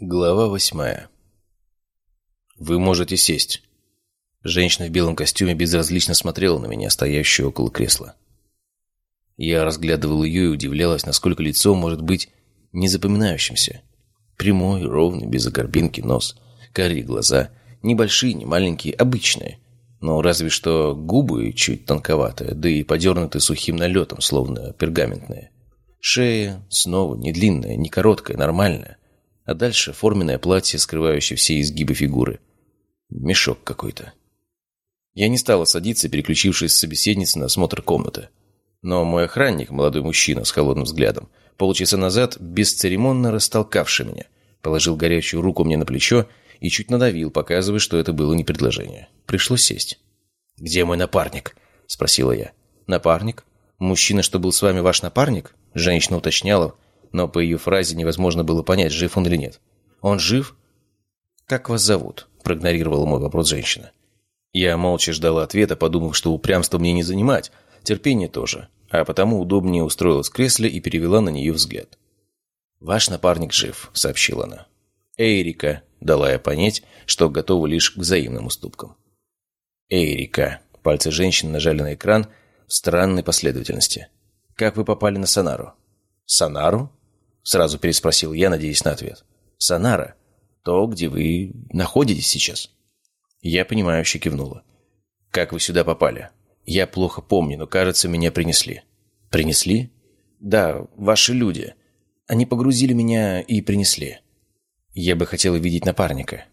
Глава восьмая. «Вы можете сесть». Женщина в белом костюме безразлично смотрела на меня, стоящую около кресла. Я разглядывал ее и удивлялась, насколько лицо может быть незапоминающимся. Прямой, ровный, без огорбинки нос, карие глаза, небольшие, не маленькие, обычные. Но разве что губы чуть тонковатые, да и подернуты сухим налетом, словно пергаментные. Шея снова не длинная, не короткая, нормальная а дальше форменное платье, скрывающее все изгибы фигуры. Мешок какой-то. Я не стала садиться, переключившись с собеседницы на осмотр комнаты. Но мой охранник, молодой мужчина с холодным взглядом, полчаса назад, бесцеремонно растолкавший меня, положил горячую руку мне на плечо и чуть надавил, показывая, что это было не предложение. Пришлось сесть. «Где мой напарник?» – спросила я. «Напарник? Мужчина, что был с вами ваш напарник?» Женщина уточняла, но по ее фразе невозможно было понять, жив он или нет. «Он жив?» «Как вас зовут?» – проигнорировала мой вопрос женщина. Я молча ждала ответа, подумав, что упрямство мне не занимать, терпение тоже, а потому удобнее устроилась в кресле и перевела на нее взгляд. «Ваш напарник жив», – сообщила она. «Эйрика», – дала я понять, что готова лишь к взаимным уступкам. «Эйрика», – пальцы женщины нажали на экран в странной последовательности. «Как вы попали на Сонару?» «Сонару?» Сразу переспросил я, надеясь на ответ. «Сонара? То, где вы находитесь сейчас?» Я понимающе кивнула. «Как вы сюда попали?» «Я плохо помню, но, кажется, меня принесли». «Принесли?» «Да, ваши люди. Они погрузили меня и принесли. Я бы хотела видеть напарника».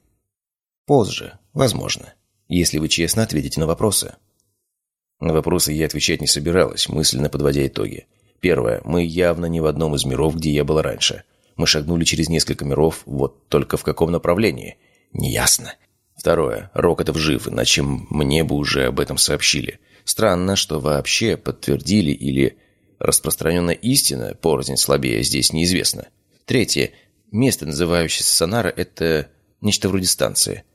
«Позже, возможно, если вы честно ответите на вопросы». На вопросы я отвечать не собиралась, мысленно подводя итоги. Первое. Мы явно не в одном из миров, где я был раньше. Мы шагнули через несколько миров, вот только в каком направлении? Неясно. Второе. Рокотов жив, иначе мне бы уже об этом сообщили. Странно, что вообще подтвердили или распространенная истина, порознь слабее, здесь неизвестно. Третье. Место, называющееся Сонара, это нечто вроде станции.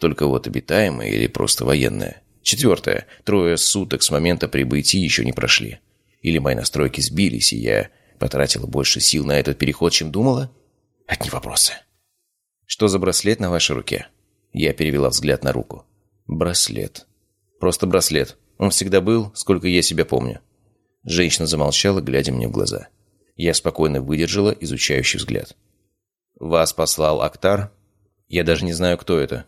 Только вот обитаемое или просто военное. Четвертое. Трое суток с момента прибытия еще не прошли. Или мои настройки сбились, и я потратила больше сил на этот переход, чем думала? Одни вопросы. «Что за браслет на вашей руке?» Я перевела взгляд на руку. «Браслет. Просто браслет. Он всегда был, сколько я себя помню». Женщина замолчала, глядя мне в глаза. Я спокойно выдержала изучающий взгляд. «Вас послал Актар? Я даже не знаю, кто это».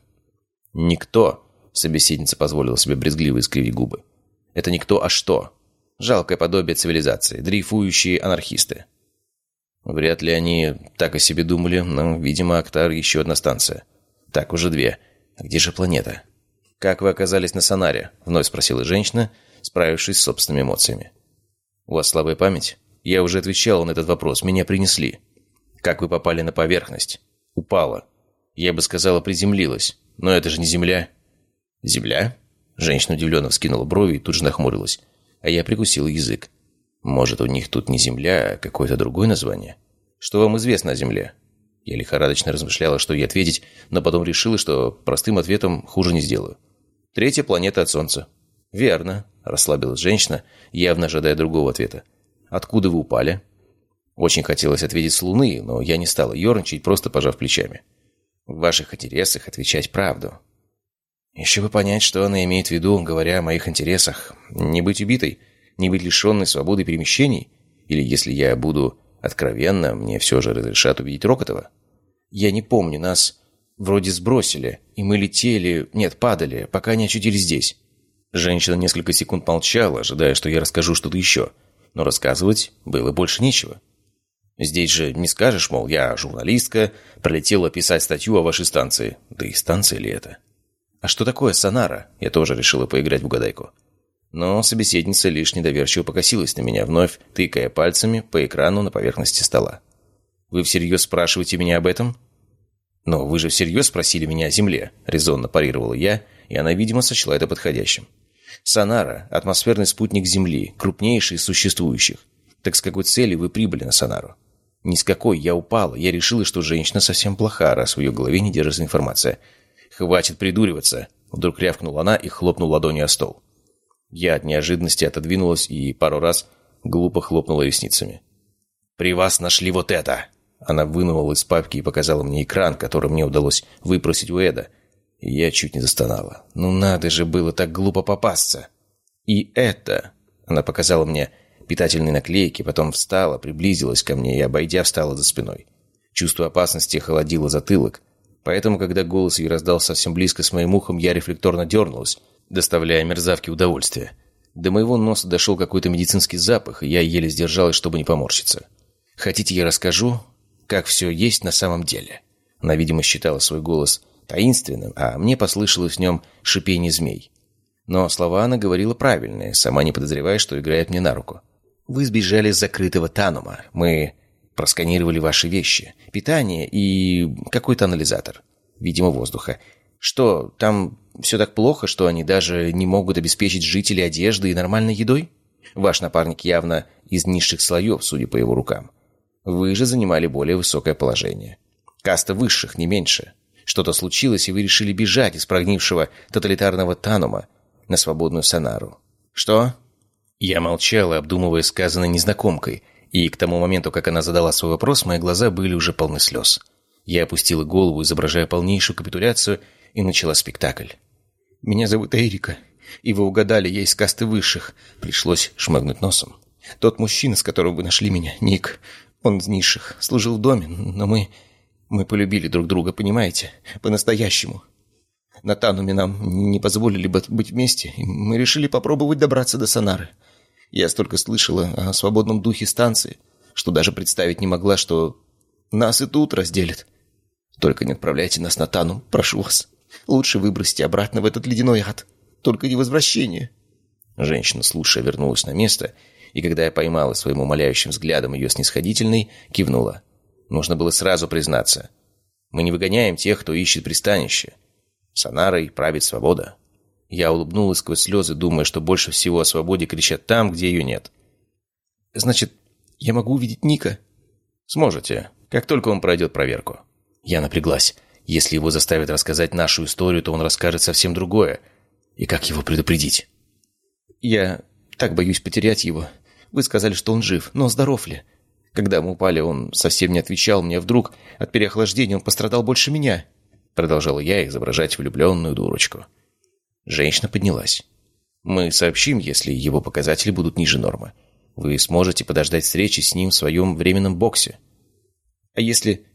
«Никто», — собеседница позволила себе брезгливо искривить губы. «Это никто, а что? Жалкое подобие цивилизации, дрейфующие анархисты. Вряд ли они так о себе думали, но, видимо, Актар еще одна станция. Так, уже две. А где же планета? «Как вы оказались на Сонаре?» — вновь спросила женщина, справившись с собственными эмоциями. «У вас слабая память?» «Я уже отвечал на этот вопрос. Меня принесли». «Как вы попали на поверхность?» «Упала». «Я бы сказала, приземлилась. Но это же не Земля». «Земля?» Женщина удивленно вскинула брови и тут же нахмурилась а я прикусил язык. Может, у них тут не Земля, а какое-то другое название? Что вам известно о Земле? Я лихорадочно размышляла, что ей ответить, но потом решила, что простым ответом хуже не сделаю. Третья планета от Солнца. «Верно», – расслабилась женщина, явно ожидая другого ответа. «Откуда вы упали?» Очень хотелось ответить с Луны, но я не стала ерничать, просто пожав плечами. «В ваших интересах отвечать правду. Еще бы понять, что она имеет в виду, говоря о моих интересах. Не быть убитой, не быть лишенной свободы перемещений. Или, если я буду откровенно, мне все же разрешат увидеть Рокотова. Я не помню, нас вроде сбросили, и мы летели, нет, падали, пока не очутились здесь. Женщина несколько секунд молчала, ожидая, что я расскажу что-то еще. Но рассказывать было больше нечего. Здесь же не скажешь, мол, я журналистка, пролетела писать статью о вашей станции. Да и станция ли это? «А что такое Сонара?» Я тоже решила поиграть в угадайку. Но собеседница лишь недоверчиво покосилась на меня, вновь тыкая пальцами по экрану на поверхности стола. «Вы всерьез спрашиваете меня об этом?» «Но вы же всерьез спросили меня о Земле», — резонно парировала я, и она, видимо, сочла это подходящим. «Сонара — атмосферный спутник Земли, крупнейший из существующих. Так с какой целью вы прибыли на Сонару?» «Ни с какой, я упала. Я решила, что женщина совсем плоха, раз в ее голове не держится информация. «Хватит придуриваться!» Вдруг рявкнула она и хлопнула ладонью о стол. Я от неожиданности отодвинулась и пару раз глупо хлопнула ресницами. «При вас нашли вот это!» Она вынула из папки и показала мне экран, который мне удалось выпросить у Эда. И я чуть не застонала. Ну надо же было так глупо попасться. И это... Она показала мне питательные наклейки, потом встала, приблизилась ко мне и, обойдя, встала за спиной. Чувство опасности холодило затылок, поэтому, когда голос ее раздался совсем близко с моим ухом, я рефлекторно дернулась, доставляя мерзавке удовольствие. До моего носа дошел какой-то медицинский запах, и я еле сдержалась, чтобы не поморщиться. «Хотите, я расскажу, как все есть на самом деле?» Она, видимо, считала свой голос таинственным, а мне послышалось в нем шипение змей. Но слова она говорила правильные, сама не подозревая, что играет мне на руку. «Вы сбежали с закрытого Танума. Мы просканировали ваши вещи, питание и какой-то анализатор. Видимо, воздуха. Что, там все так плохо, что они даже не могут обеспечить жителей одеждой и нормальной едой? Ваш напарник явно из низших слоев, судя по его рукам. Вы же занимали более высокое положение. Каста высших, не меньше. Что-то случилось, и вы решили бежать из прогнившего тоталитарного Танума на свободную Санару. Что? Я молчала, обдумывая сказанное незнакомкой, и к тому моменту, как она задала свой вопрос, мои глаза были уже полны слез. Я опустила голову, изображая полнейшую капитуляцию, и начала спектакль. «Меня зовут Эрика, и вы угадали, я из касты высших». Пришлось шмыгнуть носом. «Тот мужчина, с которым вы нашли меня, Ник, он из низших, служил в доме, но мы... мы полюбили друг друга, понимаете? По-настоящему. На Тануме нам не позволили бы быть вместе, и мы решили попробовать добраться до Сонары. Я столько слышала о свободном духе станции, что даже представить не могла, что нас и тут разделят. Только не отправляйте нас на Тану, прошу вас. Лучше выбросьте обратно в этот ледяной ад. Только не возвращение». Женщина, слушая, вернулась на место, и когда я поймала своим умоляющим взглядом ее снисходительный, кивнула. Нужно было сразу признаться. Мы не выгоняем тех, кто ищет пристанище. Сонарой правит свобода. Я улыбнулась сквозь слезы, думая, что больше всего о свободе кричат там, где ее нет. «Значит, я могу увидеть Ника?» «Сможете, как только он пройдет проверку». Я напряглась. Если его заставят рассказать нашу историю, то он расскажет совсем другое. И как его предупредить? «Я так боюсь потерять его. Вы сказали, что он жив, но здоров ли?» Когда мы упали, он совсем не отвечал мне. Вдруг от переохлаждения он пострадал больше меня. Продолжала я изображать влюбленную дурочку. Женщина поднялась. «Мы сообщим, если его показатели будут ниже нормы. Вы сможете подождать встречи с ним в своем временном боксе». «А если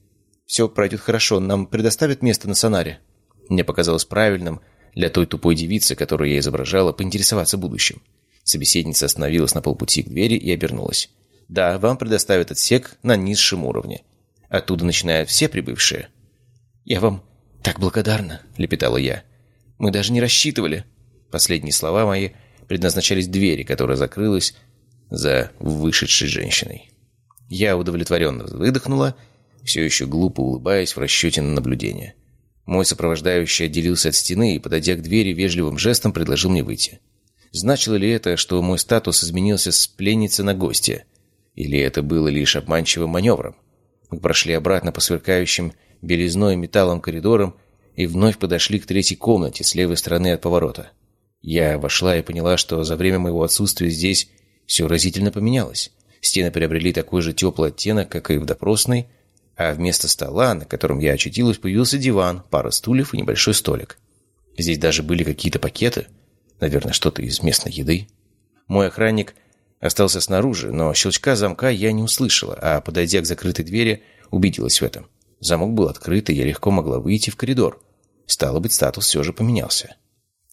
все пройдет хорошо, нам предоставят место на сонаре?» Мне показалось правильным для той тупой девицы, которую я изображала, поинтересоваться будущим. Собеседница остановилась на полпути к двери и обернулась. «Да, вам предоставят отсек на низшем уровне. Оттуда начинают все прибывшие». «Я вам так благодарна», — лепетала я. «Мы даже не рассчитывали». Последние слова мои предназначались двери, которая закрылась за вышедшей женщиной. Я удовлетворенно выдохнула все еще глупо улыбаясь в расчете на наблюдение. Мой сопровождающий отделился от стены и, подойдя к двери, вежливым жестом предложил мне выйти. Значило ли это, что мой статус изменился с пленницы на гостя? Или это было лишь обманчивым маневром? Мы прошли обратно по сверкающим белизной металлом коридорам и вновь подошли к третьей комнате с левой стороны от поворота. Я вошла и поняла, что за время моего отсутствия здесь все разительно поменялось. Стены приобрели такой же теплый оттенок, как и в допросной, а вместо стола, на котором я очутилась, появился диван, пара стульев и небольшой столик. Здесь даже были какие-то пакеты, наверное, что-то из местной еды. Мой охранник остался снаружи, но щелчка замка я не услышала, а, подойдя к закрытой двери, убедилась в этом. Замок был открыт, и я легко могла выйти в коридор. Стало быть, статус все же поменялся.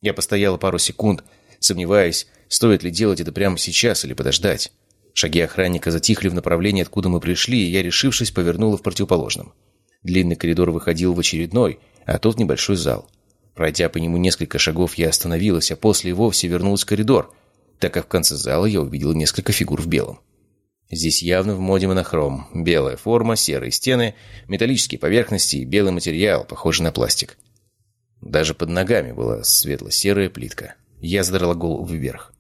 Я постояла пару секунд, сомневаясь, стоит ли делать это прямо сейчас или подождать. Шаги охранника затихли в направлении, откуда мы пришли, и я, решившись, повернула в противоположном. Длинный коридор выходил в очередной, а тот небольшой зал. Пройдя по нему несколько шагов, я остановилась, а после и вовсе вернулась в коридор, так как в конце зала я увидела несколько фигур в белом. Здесь явно в моде монохром. Белая форма, серые стены, металлические поверхности и белый материал, похожий на пластик. Даже под ногами была светло-серая плитка. Я задрала голову вверх.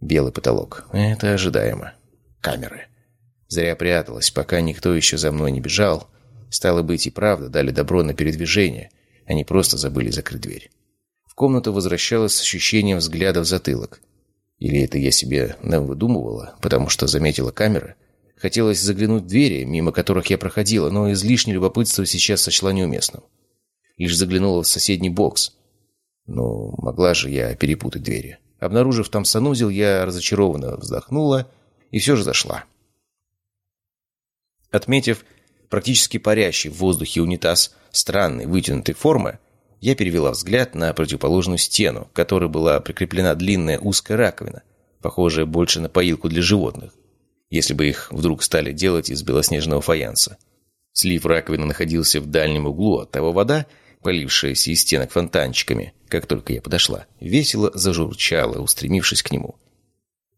Белый потолок. Это ожидаемо камеры. Зря пряталась, пока никто еще за мной не бежал. Стало быть, и правда дали добро на передвижение. Они просто забыли закрыть дверь. В комнату возвращалась с ощущением взгляда в затылок. Или это я себе навыдумывала, потому что заметила камеры? Хотелось заглянуть в двери, мимо которых я проходила, но излишнее любопытство сейчас сочла неуместным. Лишь заглянула в соседний бокс. Ну, могла же я перепутать двери. Обнаружив там санузел, я разочарованно вздохнула и все же зашла. Отметив практически парящий в воздухе унитаз странной вытянутой формы, я перевела взгляд на противоположную стену, к которой была прикреплена длинная узкая раковина, похожая больше на поилку для животных, если бы их вдруг стали делать из белоснежного фаянса. Слив раковины находился в дальнем углу, от того вода, полившаяся из стенок фонтанчиками, как только я подошла, весело зажурчала, устремившись к нему.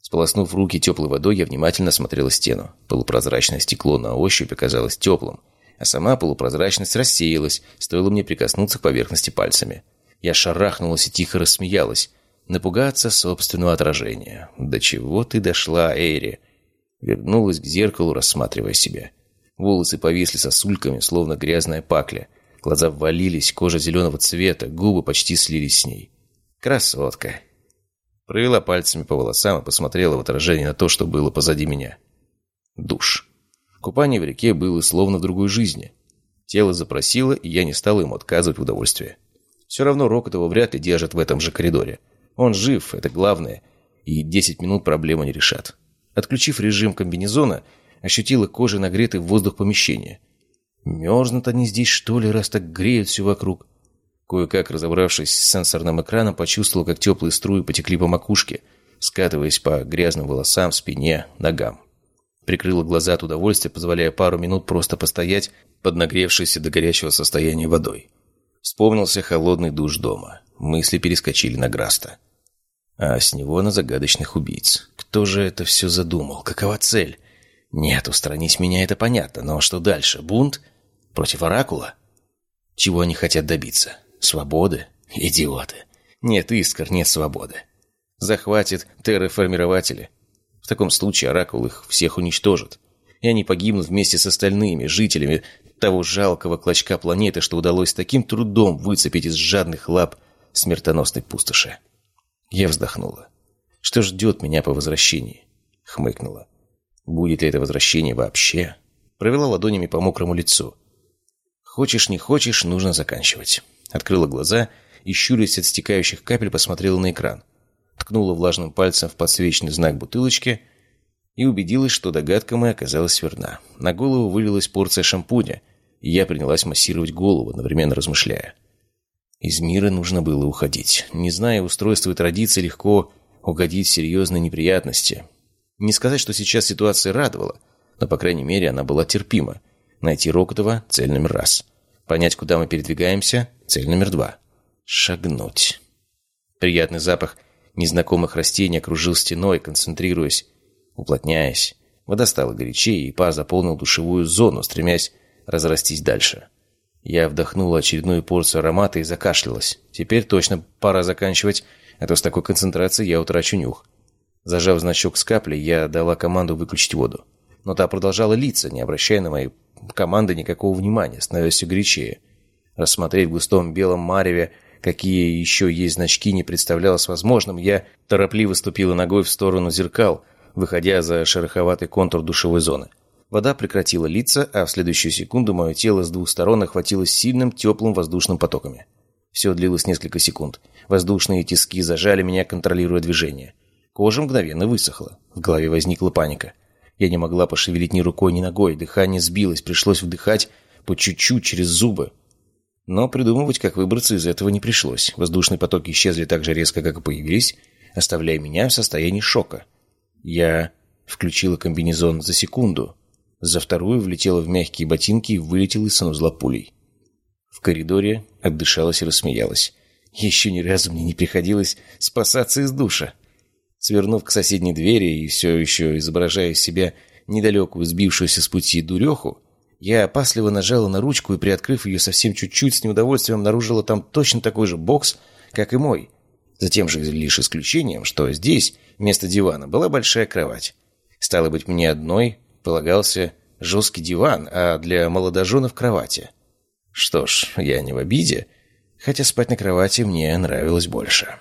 Сполоснув руки теплой водой, я внимательно смотрела стену. Полупрозрачное стекло на ощупь оказалось теплым, а сама полупрозрачность рассеялась, стоило мне прикоснуться к поверхности пальцами. Я шарахнулась и тихо рассмеялась. Напугаться собственного отражения. «До чего ты дошла, Эйри?» Вернулась к зеркалу, рассматривая себя. Волосы повисли сосульками, словно грязная пакля. Глаза ввалились, кожа зеленого цвета, губы почти слились с ней. «Красотка!» Провела пальцами по волосам и посмотрела в отражение на то, что было позади меня. Душ. Купание в реке было словно в другой жизни. Тело запросило, и я не стал ему отказывать в удовольствии. Все равно Рокотова вряд ли держат в этом же коридоре. Он жив, это главное, и 10 минут проблему не решат. Отключив режим комбинезона, ощутила кожей нагретый воздух помещения. Мерзнут они здесь, что ли, раз так греют все вокруг. Кое-как, разобравшись с сенсорным экраном, почувствовал, как теплые струи потекли по макушке, скатываясь по грязным волосам, спине, ногам. Прикрыла глаза от удовольствия, позволяя пару минут просто постоять под нагревшейся до горячего состояния водой. Вспомнился холодный душ дома. Мысли перескочили на Граста. А с него на загадочных убийц. Кто же это все задумал? Какова цель? Нет, устранить меня это понятно, но что дальше? Бунт? Против Оракула? Чего они хотят добиться? Свободы? Идиоты. Нет искр, нет свободы. Захватит терраформирователи. В таком случае Оракул их всех уничтожит. И они погибнут вместе с остальными жителями того жалкого клочка планеты, что удалось таким трудом выцепить из жадных лап смертоносной пустоши. Я вздохнула. Что ждет меня по возвращении? Хмыкнула. Будет ли это возвращение вообще? Провела ладонями по мокрому лицу. Хочешь, не хочешь, нужно заканчивать. Открыла глаза и, щурясь от стекающих капель, посмотрела на экран. Ткнула влажным пальцем в подсвеченный знак бутылочки и убедилась, что догадка моя оказалась верна. На голову вылилась порция шампуня, и я принялась массировать голову, одновременно размышляя. Из мира нужно было уходить. Не зная устройства и традиций, легко угодить в серьезные неприятности. Не сказать, что сейчас ситуация радовала, но, по крайней мере, она была терпима. Найти Рокотова – цель номер раз. Понять, куда мы передвигаемся Цель номер два. Шагнуть. Приятный запах незнакомых растений окружил стеной, концентрируясь, уплотняясь. Вода стала горячее, и пар заполнил душевую зону, стремясь разрастись дальше. Я вдохнула очередную порцию аромата и закашлялась. Теперь точно пора заканчивать, а то с такой концентрацией я утрачу нюх. Зажав значок с каплей, я дала команду выключить воду. Но та продолжала литься, не обращая на мои команды никакого внимания, становясь все горячее. Рассмотреть в густом белом мареве, какие еще есть значки, не представлялось возможным. Я торопливо ступила ногой в сторону зеркал, выходя за шероховатый контур душевой зоны. Вода прекратила литься, а в следующую секунду мое тело с двух сторон охватилось сильным теплым воздушным потоками. Все длилось несколько секунд. Воздушные тиски зажали меня, контролируя движение. Кожа мгновенно высохла. В голове возникла паника. Я не могла пошевелить ни рукой, ни ногой. Дыхание сбилось, пришлось вдыхать по чуть-чуть через зубы. Но придумывать, как выбраться из этого не пришлось. Воздушные потоки исчезли так же резко, как и появились, оставляя меня в состоянии шока. Я включила комбинезон за секунду. За вторую влетела в мягкие ботинки и вылетела из санузла пулей. В коридоре отдышалась и рассмеялась. Еще ни разу мне не приходилось спасаться из душа. Свернув к соседней двери и все еще изображая из себя недалекую сбившуюся с пути дуреху, я опасливо нажала на ручку и, приоткрыв ее совсем чуть-чуть, с неудовольствием обнаружила там точно такой же бокс, как и мой. Затем же лишь исключением, что здесь вместо дивана была большая кровать. Стало быть, мне одной полагался жесткий диван, а для молодоженов кровати. Что ж, я не в обиде, хотя спать на кровати мне нравилось больше.